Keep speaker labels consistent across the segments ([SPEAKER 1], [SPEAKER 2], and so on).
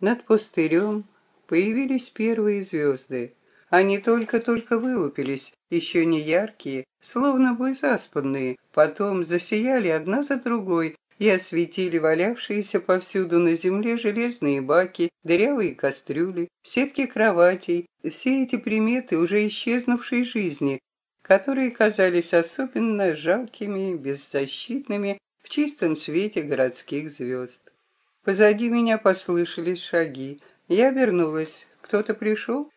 [SPEAKER 1] Над пустырем появились первые звезды. Они только-только вылупились, еще не яркие, словно бы заспанные, потом засияли одна за другой и осветили валявшиеся повсюду на земле железные баки, дырявые кастрюли, сетки кроватей, все эти приметы уже исчезнувшей жизни, которые казались особенно жалкими, беззащитными в чистом свете городских звезд. Позади меня послышались шаги. Я вернулась. Кто-то пришел?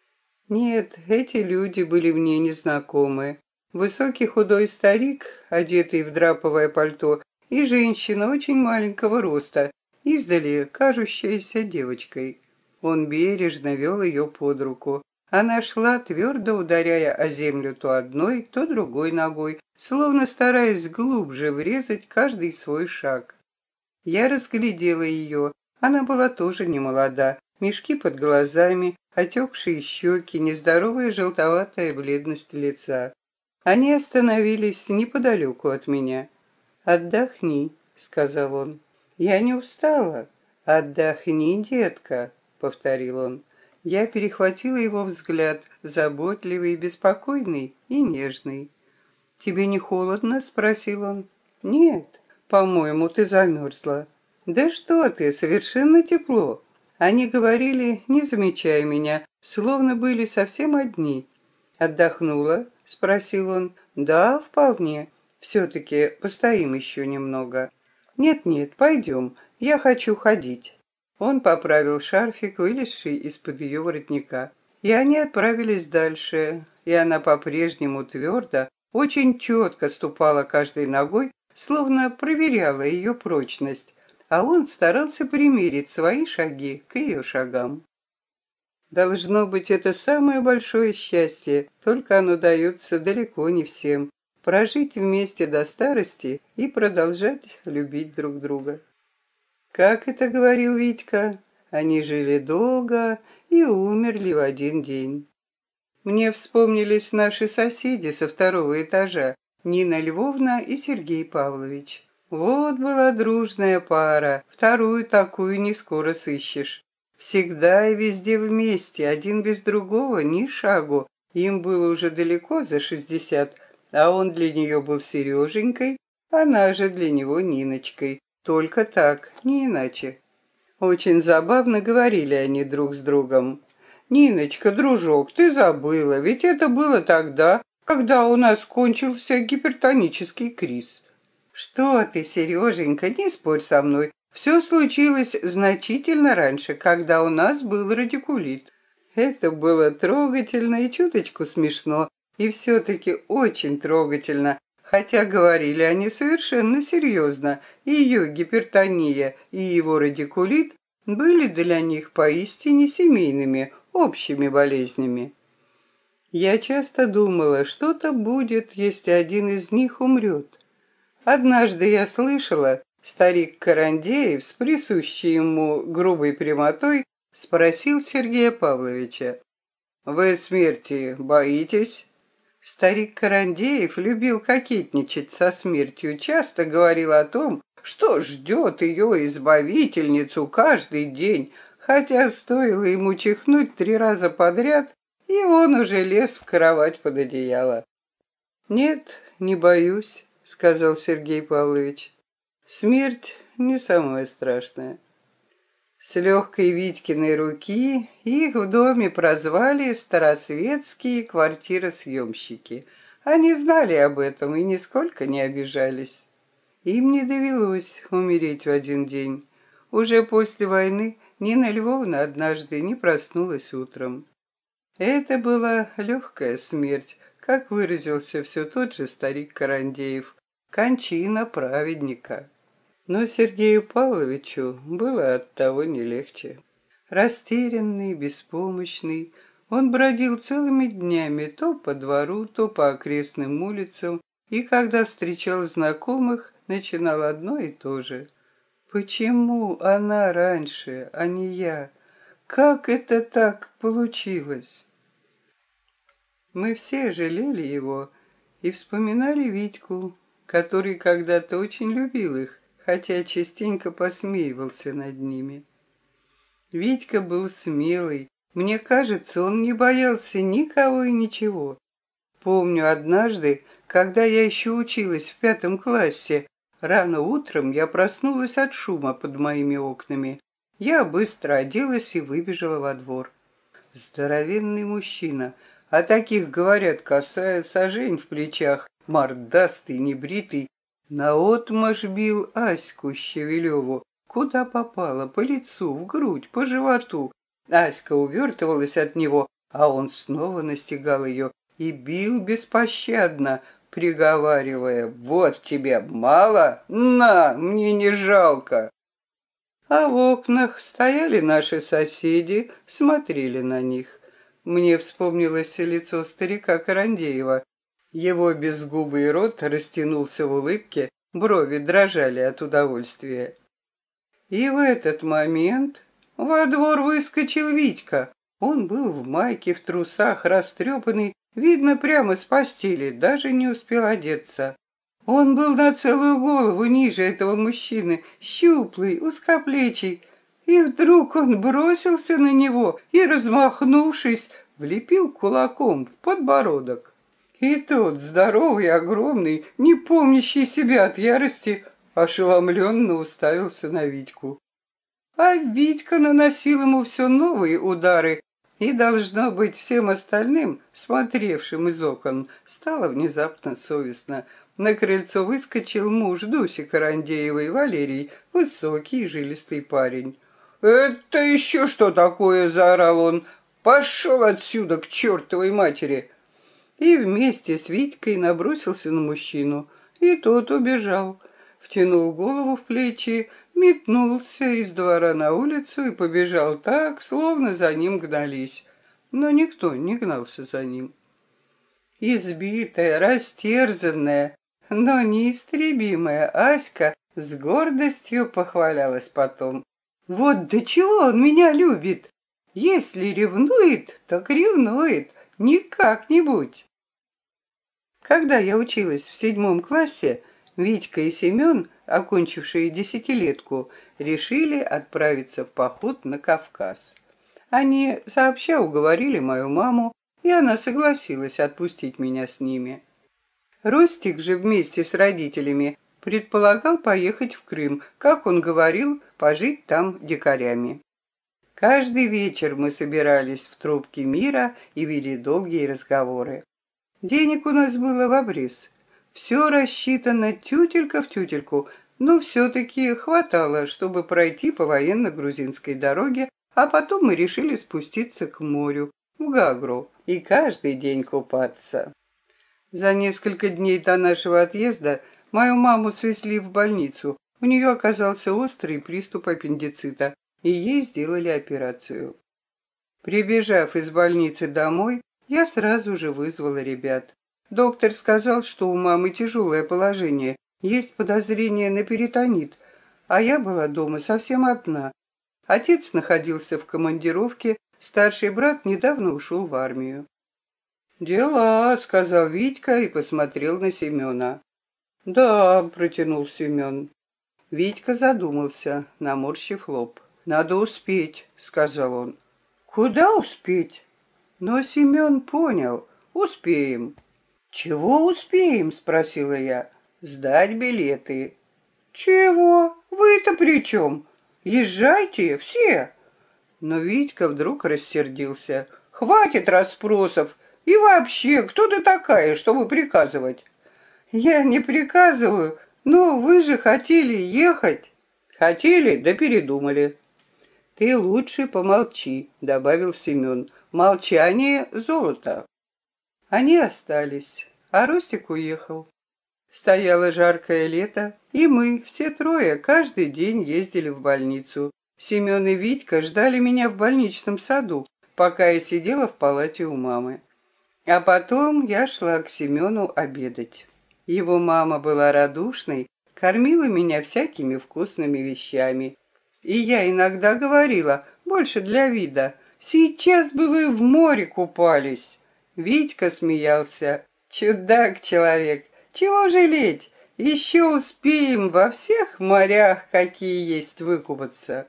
[SPEAKER 1] Нет, эти люди были мне незнакомы. Высокий худой старик, одетый в драповое пальто, и женщина очень маленького роста, издали кажущаяся девочкой. Он бережно вел ее под руку. Она шла, твердо ударяя о землю то одной, то другой ногой, словно стараясь глубже врезать каждый свой шаг. Я разглядела ее. Она была тоже не молода. Мешки под глазами, отекшие щеки, нездоровая желтоватая бледность лица. Они остановились неподалеку от меня. «Отдохни», — сказал он. «Я не устала». «Отдохни, детка», — повторил он. Я перехватила его взгляд, заботливый, беспокойный и нежный. «Тебе не холодно?» — спросил он. «Нет». «По-моему, ты замерзла». «Да что ты, совершенно тепло». Они говорили, не замечая меня, словно были совсем одни. «Отдохнула?» — спросил он. «Да, вполне. Все-таки постоим еще немного». «Нет-нет, пойдем. Я хочу ходить». Он поправил шарфик, вылезший из-под ее воротника. И они отправились дальше, и она по-прежнему твердо, очень четко ступала каждой ногой словно проверяла ее прочность, а он старался примерить свои шаги к ее шагам. Должно быть, это самое большое счастье, только оно дается далеко не всем. Прожить вместе до старости и продолжать любить друг друга. Как это говорил Витька, они жили долго и умерли в один день. Мне вспомнились наши соседи со второго этажа, Нина Львовна и Сергей Павлович. Вот была дружная пара, вторую такую не скоро сыщешь. Всегда и везде вместе, один без другого, ни шагу. Им было уже далеко за шестьдесят, а он для нее был Сереженькой, она же для него Ниночкой. Только так, не иначе. Очень забавно говорили они друг с другом. «Ниночка, дружок, ты забыла, ведь это было тогда, когда у нас кончился гипертонический криз. Что ты, Сереженька, не спорь со мной. Все случилось значительно раньше, когда у нас был радикулит. Это было трогательно и чуточку смешно, и все-таки очень трогательно, хотя говорили они совершенно серьезно. И ее гипертония, и его радикулит были для них поистине семейными, общими болезнями. Я часто думала, что-то будет, если один из них умрет. Однажды я слышала, старик Карандеев с присущей ему грубой прямотой спросил Сергея Павловича, «Вы смерти боитесь?» Старик Карандеев любил кокетничать со смертью, часто говорил о том, что ждет ее избавительницу каждый день, хотя стоило ему чихнуть три раза подряд, и он уже лез в кровать под одеяло. «Нет, не боюсь», — сказал Сергей Павлович. «Смерть не самое страшное». С легкой Витькиной руки их в доме прозвали старосветские квартиросъемщики. Они знали об этом и нисколько не обижались. Им не довелось умереть в один день. Уже после войны Нина Львовна однажды не проснулась утром. Это была легкая смерть, как выразился все тот же старик Карандеев, кончина праведника. Но Сергею Павловичу было от того не легче. Растерянный, беспомощный, он бродил целыми днями то по двору, то по окрестным улицам, и когда встречал знакомых, начинал одно и то же. Почему она раньше, а не я? Как это так получилось? Мы все жалели его и вспоминали Витьку, который когда-то очень любил их, хотя частенько посмеивался над ними. Витька был смелый. Мне кажется, он не боялся никого и ничего. Помню однажды, когда я еще училась в пятом классе, рано утром я проснулась от шума под моими окнами. Я быстро оделась и выбежала во двор. Здоровенный мужчина, о таких говорят, касая сажень в плечах, мордастый, небритый, наотмашь бил Аську Щавелеву, куда попало, по лицу, в грудь, по животу. Аська увертывалась от него, а он снова настигал ее и бил беспощадно, приговаривая, «Вот тебе мало? На, мне не жалко!» А в окнах стояли наши соседи, смотрели на них. Мне вспомнилось лицо старика Карандеева. Его безгубый рот растянулся в улыбке, брови дрожали от удовольствия. И в этот момент во двор выскочил Витька. Он был в майке, в трусах, растрепанный, видно, прямо с постели, даже не успел одеться. Он был на целую голову ниже этого мужчины, щуплый, узкоплечий, и вдруг он бросился на него и, размахнувшись, влепил кулаком в подбородок. И тот, здоровый, огромный, не помнящий себя от ярости, ошеломленно уставился на Витьку. А Витька наносил ему все новые удары, и, должно быть, всем остальным, смотревшим из окон, стало внезапно совестно. На крыльцо выскочил муж Дуси Карандеевой, Валерий, высокий жилистый парень. «Это еще что такое?» — заорал он. «Пошел отсюда к чертовой матери!» И вместе с Витькой набросился на мужчину, и тот убежал. Втянул голову в плечи, метнулся из двора на улицу и побежал так, словно за ним гнались. Но никто не гнался за ним. Избитая, растерзанная, но неистребимая Аська с гордостью похвалялась потом. Вот до чего он меня любит. Если ревнует, так ревнует, не как-нибудь. Когда я училась в седьмом классе, Витька и Семен, окончившие десятилетку, решили отправиться в поход на Кавказ. Они сообща уговорили мою маму, и она согласилась отпустить меня с ними. Ростик же вместе с родителями предполагал поехать в Крым, как он говорил, пожить там дикарями. Каждый вечер мы собирались в трубке мира и вели долгие разговоры. Денег у нас было в обрез. Все рассчитано тютелька в тютельку, но все-таки хватало, чтобы пройти по военно-грузинской дороге, а потом мы решили спуститься к морю, в Гагру, и каждый день купаться. За несколько дней до нашего отъезда Мою маму свезли в больницу. У нее оказался острый приступ аппендицита, и ей сделали операцию. Прибежав из больницы домой, я сразу же вызвала ребят. Доктор сказал, что у мамы тяжелое положение, есть подозрение на перитонит, а я была дома совсем одна. Отец находился в командировке, старший брат недавно ушел в армию. «Дела», — сказал Витька и посмотрел на Семена. «Да», — протянул Семен. Витька задумался, наморщив лоб. «Надо успеть», — сказал он. «Куда успеть?» Но Семен понял. «Успеем». «Чего успеем?» — спросила я. «Сдать билеты». «Чего? Вы-то при чем? Езжайте все!» Но Витька вдруг рассердился. «Хватит расспросов! И вообще, кто ты такая, чтобы приказывать?» Я не приказываю, но вы же хотели ехать. Хотели, да передумали. Ты лучше помолчи, добавил Семен. Молчание — золото. Они остались, а Ростик уехал. Стояло жаркое лето, и мы, все трое, каждый день ездили в больницу. Семен и Витька ждали меня в больничном саду, пока я сидела в палате у мамы. А потом я шла к Семену обедать. Его мама была радушной, кормила меня всякими вкусными вещами. И я иногда говорила, больше для вида, «Сейчас бы вы в море купались!» Витька смеялся. «Чудак-человек, чего жалеть? Еще успеем во всех морях, какие есть, выкупаться!»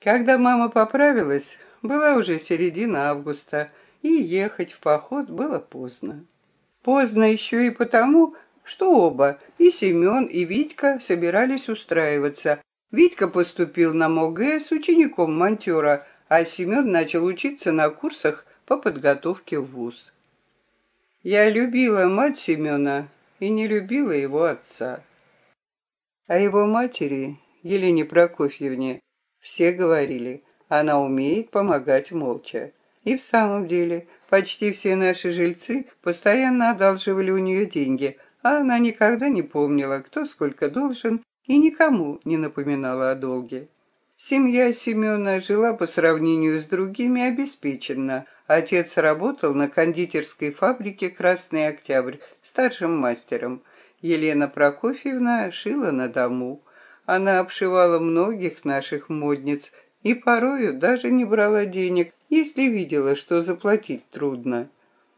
[SPEAKER 1] Когда мама поправилась, была уже середина августа, и ехать в поход было поздно. Поздно еще и потому, что оба, и Семен, и Витька, собирались устраиваться. Витька поступил на МОГЭ с учеником монтера, а Семен начал учиться на курсах по подготовке в ВУЗ. Я любила мать Семена и не любила его отца. А его матери, Елене Прокофьевне, все говорили, она умеет помогать молча. И в самом деле, почти все наши жильцы постоянно одалживали у нее деньги, а она никогда не помнила, кто сколько должен, и никому не напоминала о долге. Семья Семена жила по сравнению с другими обеспеченно. Отец работал на кондитерской фабрике «Красный Октябрь» старшим мастером. Елена Прокофьевна шила на дому. Она обшивала многих наших модниц и порою даже не брала денег, если видела, что заплатить трудно.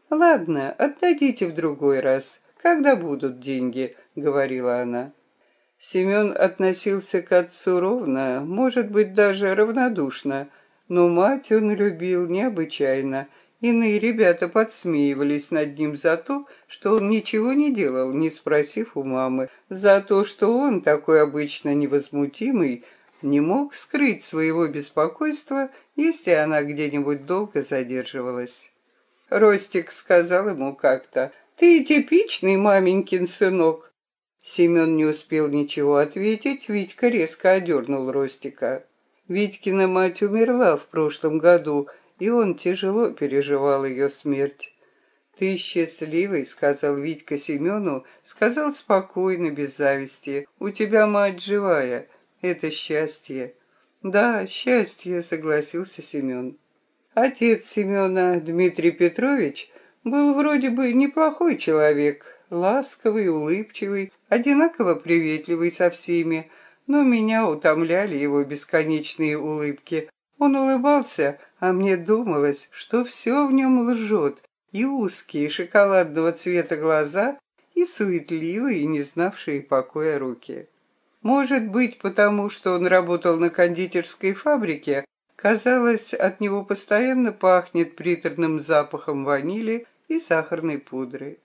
[SPEAKER 1] «Ладно, отдадите в другой раз, когда будут деньги», — говорила она. Семен относился к отцу ровно, может быть, даже равнодушно, но мать он любил необычайно. Иные ребята подсмеивались над ним за то, что он ничего не делал, не спросив у мамы, за то, что он, такой обычно невозмутимый, не мог скрыть своего беспокойства, если она где-нибудь долго задерживалась. Ростик сказал ему как-то, «Ты типичный маменькин сынок, Семен не успел ничего ответить, Витька резко одернул Ростика. Витькина мать умерла в прошлом году, и он тяжело переживал ее смерть. «Ты счастливый», — сказал Витька Семену, сказал спокойно, без зависти. «У тебя мать живая. Это счастье». «Да, счастье», — согласился Семен. Отец Семена, Дмитрий Петрович, был вроде бы неплохой человек, ласковый, улыбчивый, одинаково приветливый со всеми, но меня утомляли его бесконечные улыбки. Он улыбался, а мне думалось, что все в нем лжет, и узкие шоколадного цвета глаза, и суетливые, не знавшие покоя руки. Может быть, потому что он работал на кондитерской фабрике, казалось, от него постоянно пахнет приторным запахом ванили и сахарной пудры.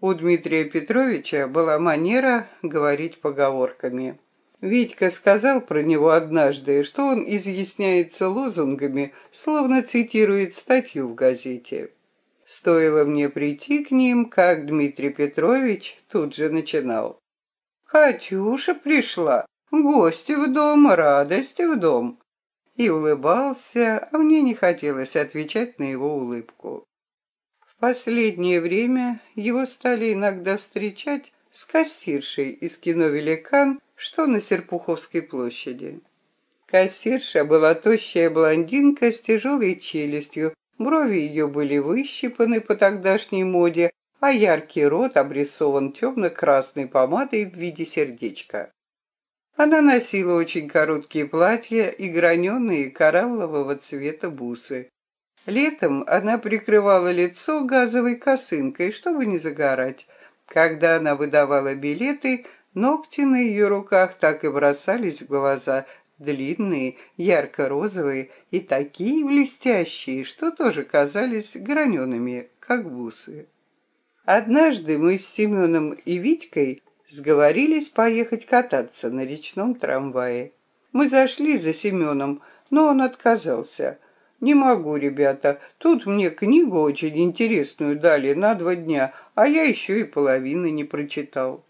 [SPEAKER 1] У Дмитрия Петровича была манера говорить поговорками. Витька сказал про него однажды, что он изъясняется лозунгами, словно цитирует статью в газете. Стоило мне прийти к ним, как Дмитрий Петрович тут же начинал. «Катюша пришла, гости в дом, радость в дом». И улыбался, а мне не хотелось отвечать на его улыбку последнее время его стали иногда встречать с кассиршей из кино «Великан», что на Серпуховской площади. Кассирша была тощая блондинка с тяжелой челюстью, брови ее были выщипаны по тогдашней моде, а яркий рот обрисован темно-красной помадой в виде сердечка. Она носила очень короткие платья и граненые кораллового цвета бусы. Летом она прикрывала лицо газовой косынкой, чтобы не загорать. Когда она выдавала билеты, ногти на ее руках так и бросались в глаза, длинные, ярко-розовые и такие блестящие, что тоже казались гранеными, как бусы. Однажды мы с Семеном и Витькой сговорились поехать кататься на речном трамвае. Мы зашли за Семеном, но он отказался – «Не могу, ребята. Тут мне книгу очень интересную дали на два дня, а я еще и половины не прочитал».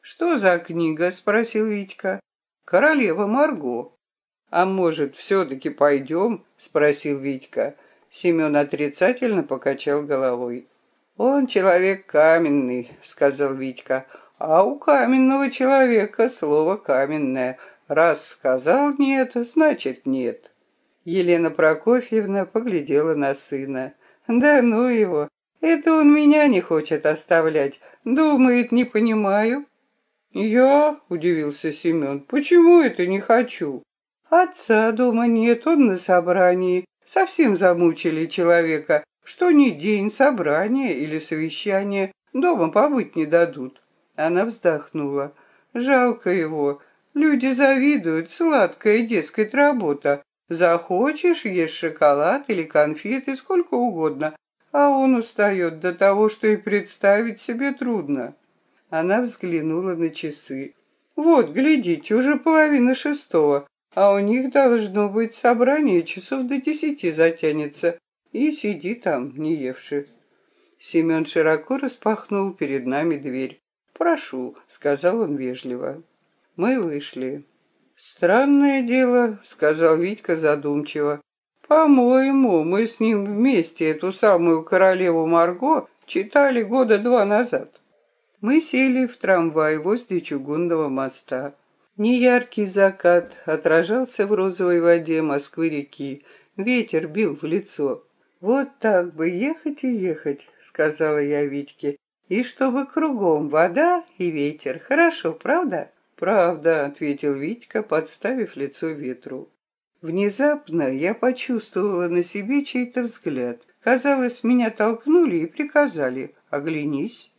[SPEAKER 1] «Что за книга?» — спросил Витька. «Королева Марго». «А может, все-таки пойдем?» — спросил Витька. Семен отрицательно покачал головой. «Он человек каменный», — сказал Витька. «А у каменного человека слово каменное. Раз сказал нет, значит нет». Елена Прокофьевна поглядела на сына. «Да ну его! Это он меня не хочет оставлять. Думает, не понимаю». «Я?» — удивился Семен. «Почему это не хочу?» «Отца дома нет, он на собрании. Совсем замучили человека. Что ни день собрания или совещания, дома побыть не дадут». Она вздохнула. «Жалко его. Люди завидуют, сладкая, дескать, работа. Захочешь, ешь шоколад или конфеты, сколько угодно, а он устает до того, что и представить себе трудно. Она взглянула на часы. Вот, глядите, уже половина шестого, а у них должно быть собрание часов до десяти затянется. И сиди там, не евши. Семен широко распахнул перед нами дверь. «Прошу», — сказал он вежливо. Мы вышли. «Странное дело», — сказал Витька задумчиво. «По-моему, мы с ним вместе эту самую королеву Марго читали года два назад». Мы сели в трамвай возле чугунного моста. Неяркий закат отражался в розовой воде Москвы-реки. Ветер бил в лицо. «Вот так бы ехать и ехать», — сказала я Витьке. «И чтобы кругом вода и ветер. Хорошо, правда?» «Правда», — ответил Витька, подставив лицо ветру. Внезапно я почувствовала на себе чей-то взгляд. Казалось, меня толкнули и приказали «Оглянись».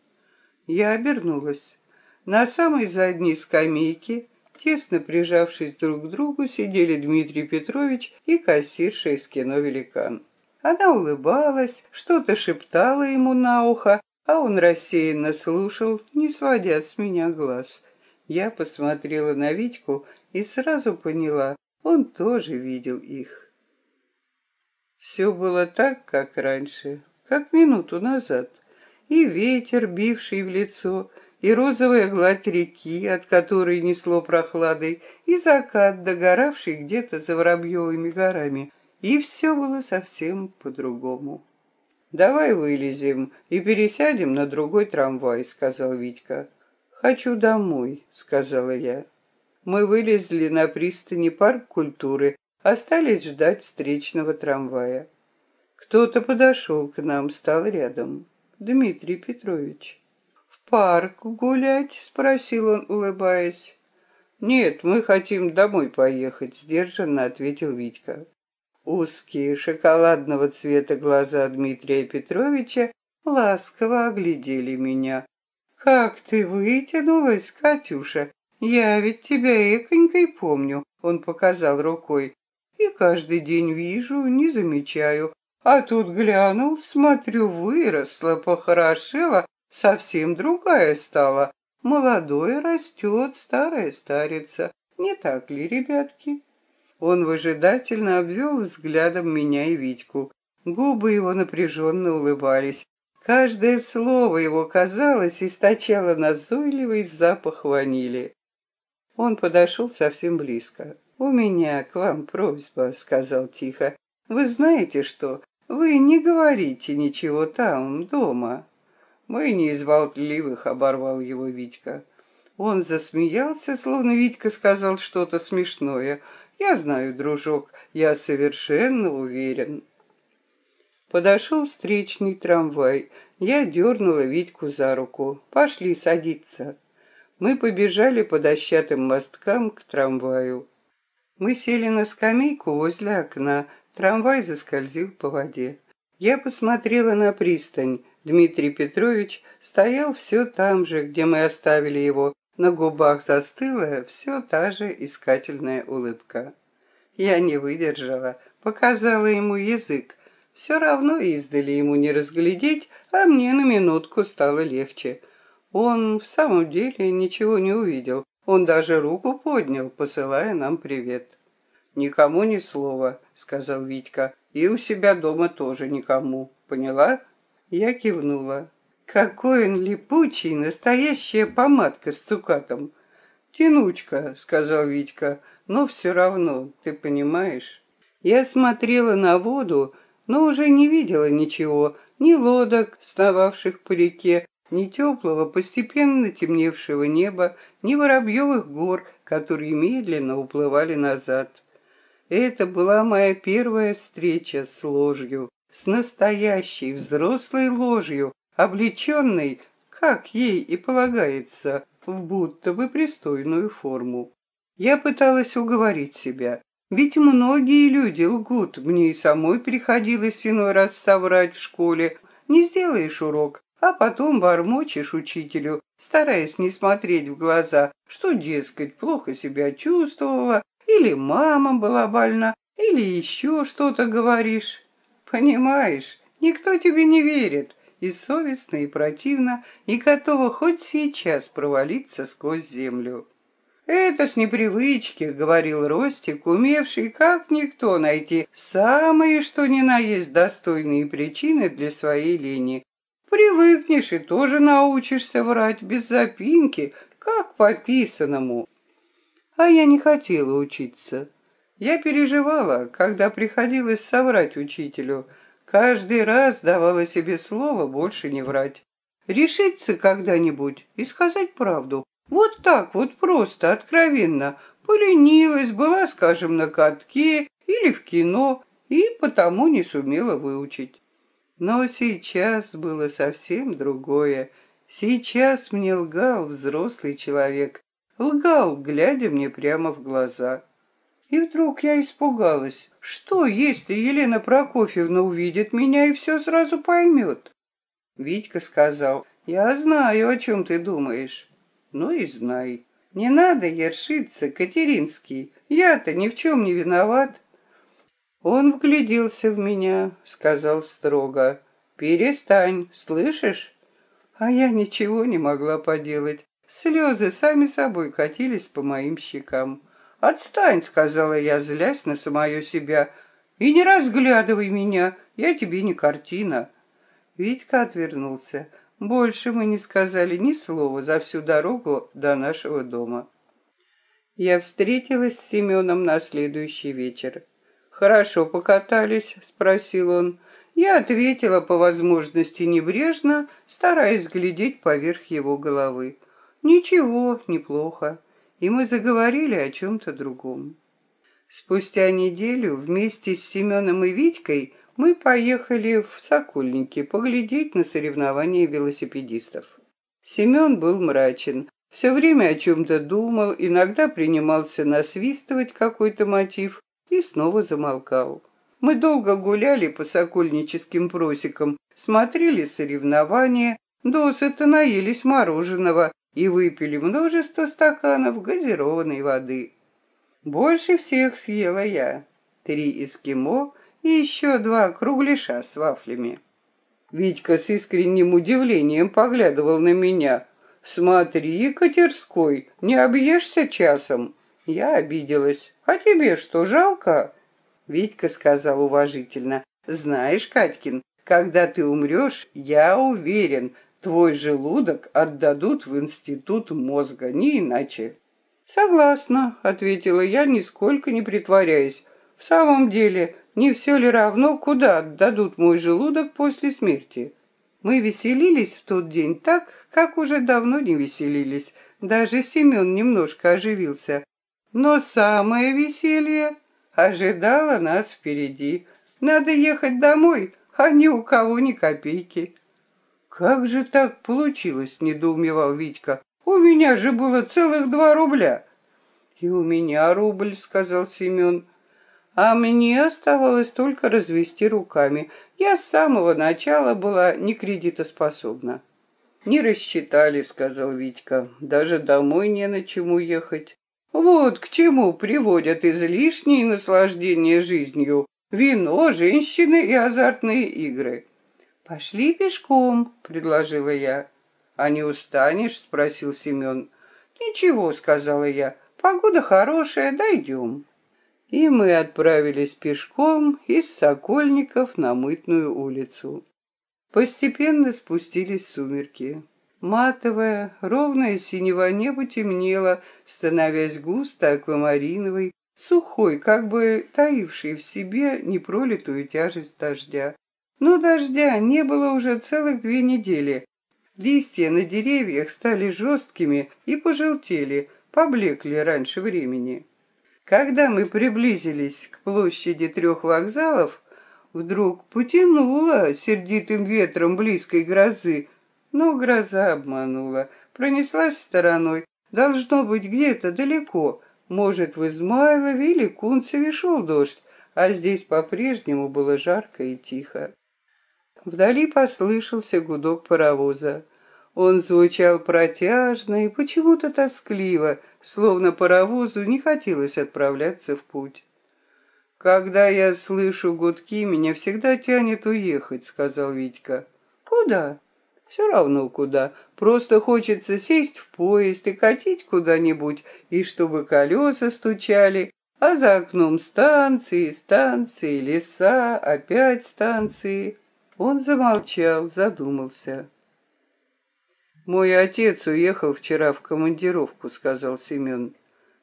[SPEAKER 1] Я обернулась. На самой задней скамейке, тесно прижавшись друг к другу, сидели Дмитрий Петрович и кассирша из кино «Великан». Она улыбалась, что-то шептала ему на ухо, а он рассеянно слушал, не сводя с меня глаз. Я посмотрела на Витьку и сразу поняла, он тоже видел их. Все было так, как раньше, как минуту назад. И ветер, бивший в лицо, и розовая гладь реки, от которой несло прохладой, и закат, догоравший где-то за Воробьевыми горами. И все было совсем по-другому. «Давай вылезем и пересядем на другой трамвай», — сказал Витька. «Хочу домой», — сказала я. Мы вылезли на пристани парк культуры, остались ждать встречного трамвая. Кто-то подошел к нам, стал рядом. Дмитрий Петрович. «В парк гулять?» — спросил он, улыбаясь. «Нет, мы хотим домой поехать», — сдержанно ответил Витька. Узкие шоколадного цвета глаза Дмитрия Петровича ласково оглядели меня. «Как ты вытянулась, Катюша! Я ведь тебя эконькой помню», — он показал рукой. «И каждый день вижу, не замечаю. А тут глянул, смотрю, выросла, похорошела, совсем другая стала. Молодое растет, старая старится. Не так ли, ребятки?» Он выжидательно обвел взглядом меня и Витьку. Губы его напряженно улыбались. Каждое слово его, казалось, источало назойливый запах ванили. Он подошел совсем близко. «У меня к вам просьба», — сказал тихо. «Вы знаете что? Вы не говорите ничего там, дома». «Мы не из болтливых», — оборвал его Витька. Он засмеялся, словно Витька сказал что-то смешное. «Я знаю, дружок, я совершенно уверен». Подошел встречный трамвай. Я дернула Витьку за руку. «Пошли садиться». Мы побежали по дощатым мосткам к трамваю. Мы сели на скамейку возле окна. Трамвай заскользил по воде. Я посмотрела на пристань. Дмитрий Петрович стоял все там же, где мы оставили его. На губах застыла все та же искательная улыбка. Я не выдержала, показала ему язык, все равно издали ему не разглядеть, а мне на минутку стало легче. Он в самом деле ничего не увидел. Он даже руку поднял, посылая нам привет. «Никому ни слова», — сказал Витька. «И у себя дома тоже никому. Поняла?» Я кивнула. «Какой он липучий, настоящая помадка с цукатом!» «Тянучка», — сказал Витька, — «но все равно, ты понимаешь?» Я смотрела на воду, но уже не видела ничего, ни лодок, сновавших по реке, ни теплого, постепенно темневшего неба, ни воробьевых гор, которые медленно уплывали назад. Это была моя первая встреча с ложью, с настоящей взрослой ложью, облеченной, как ей и полагается, в будто бы пристойную форму. Я пыталась уговорить себя. Ведь многие люди лгут, мне и самой приходилось иной раз соврать в школе. Не сделаешь урок, а потом бормочешь учителю, стараясь не смотреть в глаза, что, дескать, плохо себя чувствовала, или мама была больна, или еще что-то говоришь. Понимаешь, никто тебе не верит, и совестно, и противно, и готова хоть сейчас провалиться сквозь землю. «Это с непривычки», — говорил Ростик, умевший, как никто, найти самые, что ни на есть, достойные причины для своей лени. «Привыкнешь и тоже научишься врать без запинки, как по писанному». А я не хотела учиться. Я переживала, когда приходилось соврать учителю. Каждый раз давала себе слово больше не врать. Решиться когда-нибудь и сказать правду, вот так вот просто, откровенно. Поленилась, была, скажем, на катке или в кино, и потому не сумела выучить. Но сейчас было совсем другое. Сейчас мне лгал взрослый человек. Лгал, глядя мне прямо в глаза. И вдруг я испугалась. Что, если Елена Прокофьевна увидит меня и все сразу поймет? Витька сказал, я знаю, о чем ты думаешь. Ну и знай. Не надо ершиться, Катеринский. Я-то ни в чем не виноват. Он вгляделся в меня, сказал строго. Перестань, слышишь? А я ничего не могла поделать. Слезы сами собой катились по моим щекам. «Отстань», — сказала я, злясь на самое себя, — «и не разглядывай меня, я тебе не картина». Витька отвернулся. Больше мы не сказали ни слова за всю дорогу до нашего дома. Я встретилась с Семеном на следующий вечер. «Хорошо покатались?» — спросил он. Я ответила по возможности небрежно, стараясь глядеть поверх его головы. «Ничего, неплохо». И мы заговорили о чем-то другом. Спустя неделю вместе с Семеном и Витькой мы поехали в Сокольники поглядеть на соревнования велосипедистов. Семен был мрачен, все время о чем-то думал, иногда принимался насвистывать какой-то мотив и снова замолкал. Мы долго гуляли по сокольническим просекам, смотрели соревнования, досыта наелись мороженого и выпили множество стаканов газированной воды. Больше всех съела я. Три эскимо и еще два кругляша с вафлями. Витька с искренним удивлением поглядывал на меня. «Смотри, Катерской, не объешься часом?» Я обиделась. «А тебе что, жалко?» Витька сказал уважительно. «Знаешь, Катькин, когда ты умрешь, я уверен, твой желудок отдадут в институт мозга, не иначе». «Согласна», — ответила я, нисколько не притворяясь. «В самом деле, не все ли равно, куда отдадут мой желудок после смерти? Мы веселились в тот день так, как уже давно не веселились. Даже Семен немножко оживился. Но самое веселье ожидало нас впереди. Надо ехать домой, а ни у кого ни копейки. «Как же так получилось?» — недоумевал Витька. «У меня же было целых два рубля». «И у меня рубль», — сказал Семен а мне оставалось только развести руками. Я с самого начала была не кредитоспособна. «Не рассчитали», — сказал Витька. «Даже домой не на чем уехать». «Вот к чему приводят излишние наслаждения жизнью. Вино, женщины и азартные игры». «Пошли пешком», — предложила я. «А не устанешь?» — спросил Семен. «Ничего», — сказала я. «Погода хорошая, дойдем» и мы отправились пешком из Сокольников на Мытную улицу. Постепенно спустились сумерки. Матовое, ровное синего небо темнело, становясь густо аквамариновой, сухой, как бы таившей в себе непролитую тяжесть дождя. Но дождя не было уже целых две недели. Листья на деревьях стали жесткими и пожелтели, поблекли раньше времени. Когда мы приблизились к площади трех вокзалов, вдруг потянуло сердитым ветром близкой грозы, но гроза обманула, пронеслась стороной, должно быть где-то далеко, может, в Измайлове или Кунцеве шел дождь, а здесь по-прежнему было жарко и тихо. Вдали послышался гудок паровоза. Он звучал протяжно и почему-то тоскливо, словно паровозу не хотелось отправляться в путь. «Когда я слышу гудки, меня всегда тянет уехать», — сказал Витька. «Куда?» «Все равно куда. Просто хочется сесть в поезд и катить куда-нибудь, и чтобы колеса стучали, а за окном станции, станции, леса, опять станции». Он замолчал, задумался. «Мой отец уехал вчера в командировку», — сказал Семен.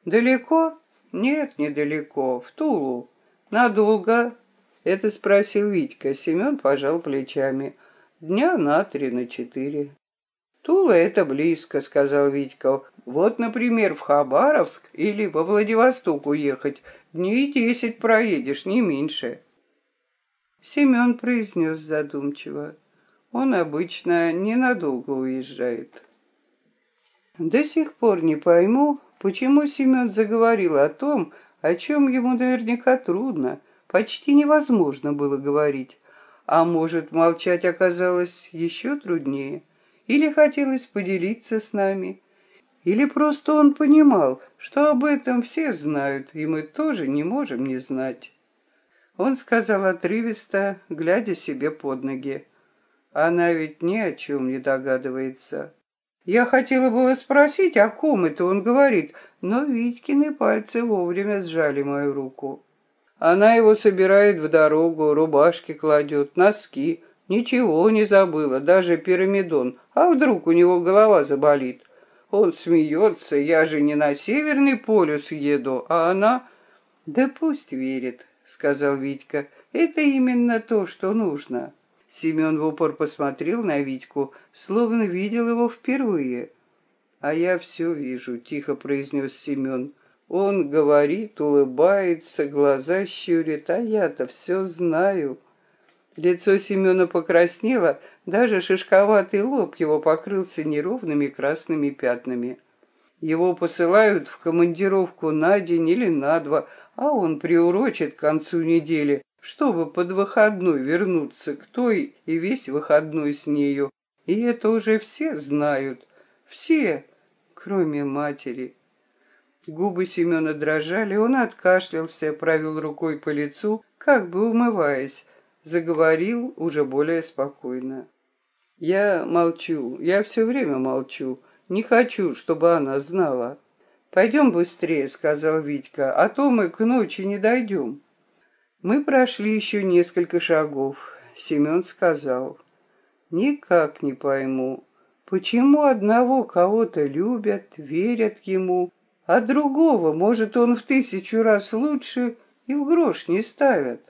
[SPEAKER 1] «Далеко?» «Нет, недалеко, в Тулу. «Надолго?» — это спросил Витька. Семен пожал плечами. «Дня на три, на четыре». «Тула — это близко», — сказал Витька. «Вот, например, в Хабаровск или во Владивосток уехать. Дней десять проедешь, не меньше». Семен произнес задумчиво. Он обычно ненадолго уезжает. До сих пор не пойму, почему Семен заговорил о том, о чем ему наверняка трудно, почти невозможно было говорить. А может, молчать оказалось еще труднее? Или хотелось поделиться с нами? Или просто он понимал, что об этом все знают, и мы тоже не можем не знать? Он сказал отрывисто, глядя себе под ноги. Она ведь ни о чем не догадывается. Я хотела было спросить, о ком это он говорит, но Витькины пальцы вовремя сжали мою руку. Она его собирает в дорогу, рубашки кладет, носки. Ничего не забыла, даже пирамидон. А вдруг у него голова заболит? Он смеется, я же не на Северный полюс еду, а она... Да пусть верит, сказал Витька. Это именно то, что нужно. Семен в упор посмотрел на Витьку, словно видел его впервые. «А я все вижу», — тихо произнес Семен. «Он говорит, улыбается, глаза щурит, а я-то все знаю». Лицо Семена покраснело, даже шишковатый лоб его покрылся неровными красными пятнами. Его посылают в командировку на день или на два, а он приурочит к концу недели чтобы под выходной вернуться к той и весь выходной с нею. И это уже все знают. Все, кроме матери. Губы Семена дрожали, он откашлялся, провел рукой по лицу, как бы умываясь, заговорил уже более спокойно. «Я молчу, я все время молчу, не хочу, чтобы она знала». «Пойдем быстрее», — сказал Витька, — «а то мы к ночи не дойдем». Мы прошли еще несколько шагов. Семен сказал, «Никак не пойму, почему одного кого-то любят, верят ему, а другого, может, он в тысячу раз лучше и в грош не ставят?»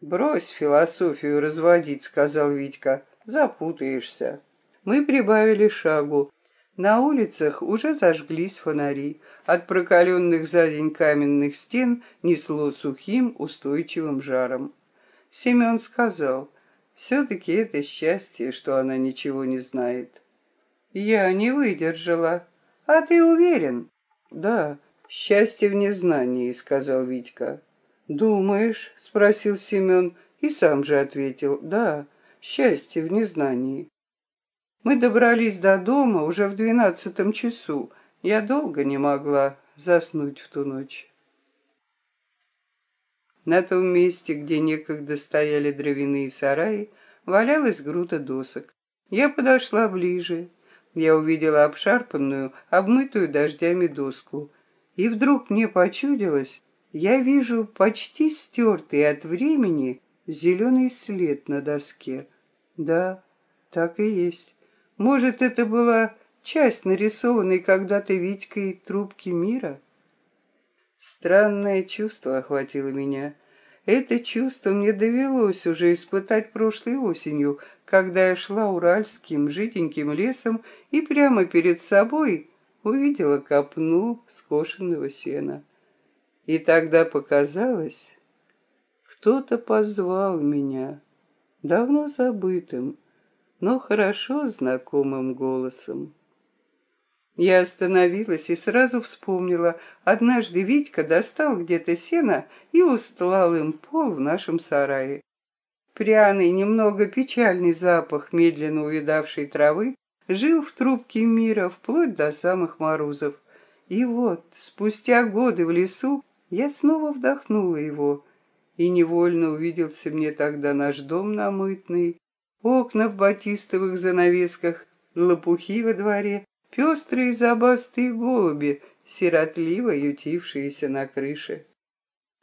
[SPEAKER 1] «Брось философию разводить», — сказал Витька, — «запутаешься». Мы прибавили шагу. На улицах уже зажглись фонари. От прокаленных за день каменных стен несло сухим, устойчивым жаром. Семен сказал, все-таки это счастье, что она ничего не знает. Я не выдержала. А ты уверен? Да, счастье в незнании, сказал Витька. Думаешь? Спросил Семен и сам же ответил. Да, счастье в незнании. Мы добрались до дома уже в двенадцатом часу. Я долго не могла заснуть в ту ночь. На том месте, где некогда стояли дровяные сараи, валялась груда досок. Я подошла ближе. Я увидела обшарпанную, обмытую дождями доску. И вдруг мне почудилось, я вижу почти стертый от времени зеленый след на доске. Да, так и есть. Может, это была часть нарисованной когда-то Витькой трубки мира? Странное чувство охватило меня. Это чувство мне довелось уже испытать прошлой осенью, когда я шла уральским жиденьким лесом и прямо перед собой увидела копну скошенного сена. И тогда показалось, кто-то позвал меня, давно забытым, но хорошо знакомым голосом. Я остановилась и сразу вспомнила, однажды Витька достал где-то сено и устлал им пол в нашем сарае. Пряный, немного печальный запах медленно увидавшей травы жил в трубке мира вплоть до самых морозов. И вот, спустя годы в лесу, я снова вдохнула его, И невольно увиделся мне тогда наш дом намытный, окна в батистовых занавесках, лопухи во дворе, пестрые забастые голуби, сиротливо ютившиеся на крыше.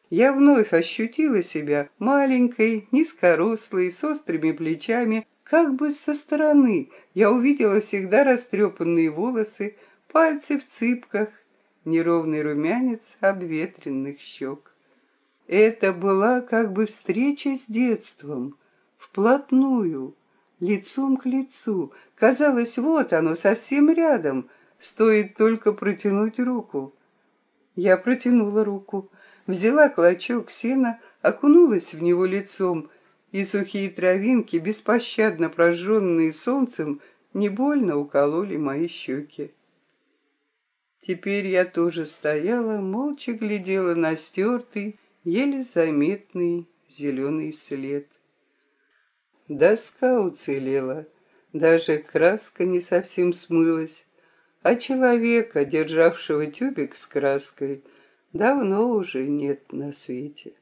[SPEAKER 1] Я вновь ощутила себя маленькой, низкорослой, с острыми плечами, как бы со стороны. Я увидела всегда растрепанные волосы, пальцы в цыпках, неровный румянец обветренных щек. Это была как бы встреча с детством, вплотную, лицом к лицу. Казалось, вот оно, совсем рядом, стоит только протянуть руку. Я протянула руку, взяла клочок сена, окунулась в него лицом, и сухие травинки, беспощадно прожженные солнцем, не больно укололи мои щеки. Теперь я тоже стояла, молча глядела на стертый, еле заметный зеленый след. Доска уцелела, даже краска не совсем смылась, а человека, державшего тюбик с краской, давно уже нет на свете.